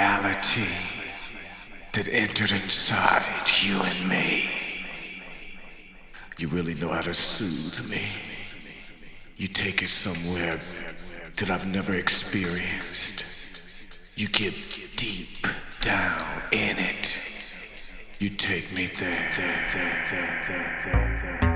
reality that entered inside you and me. You really know how to soothe me. You take it somewhere that I've never experienced. You get deep down in it. You take me there. there, there, there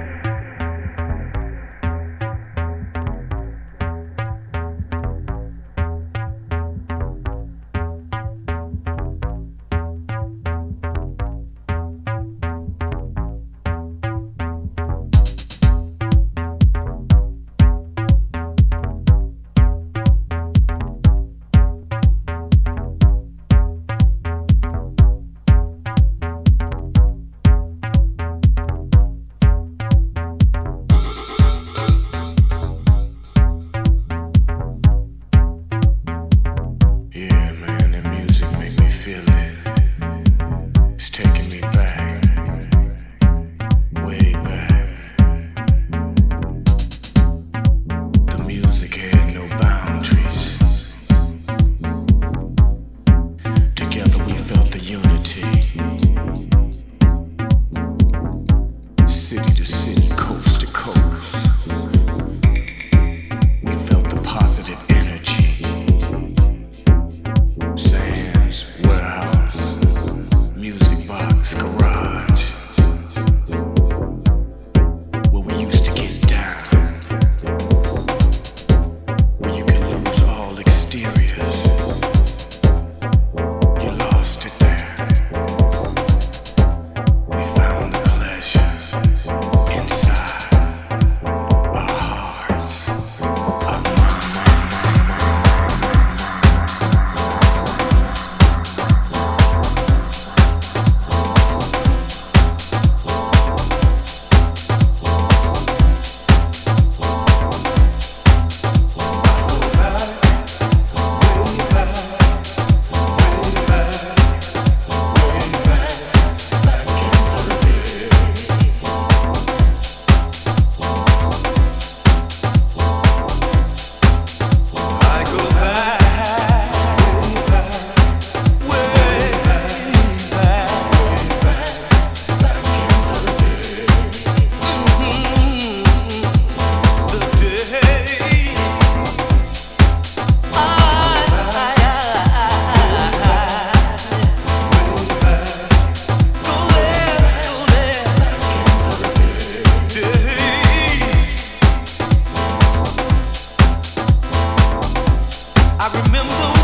I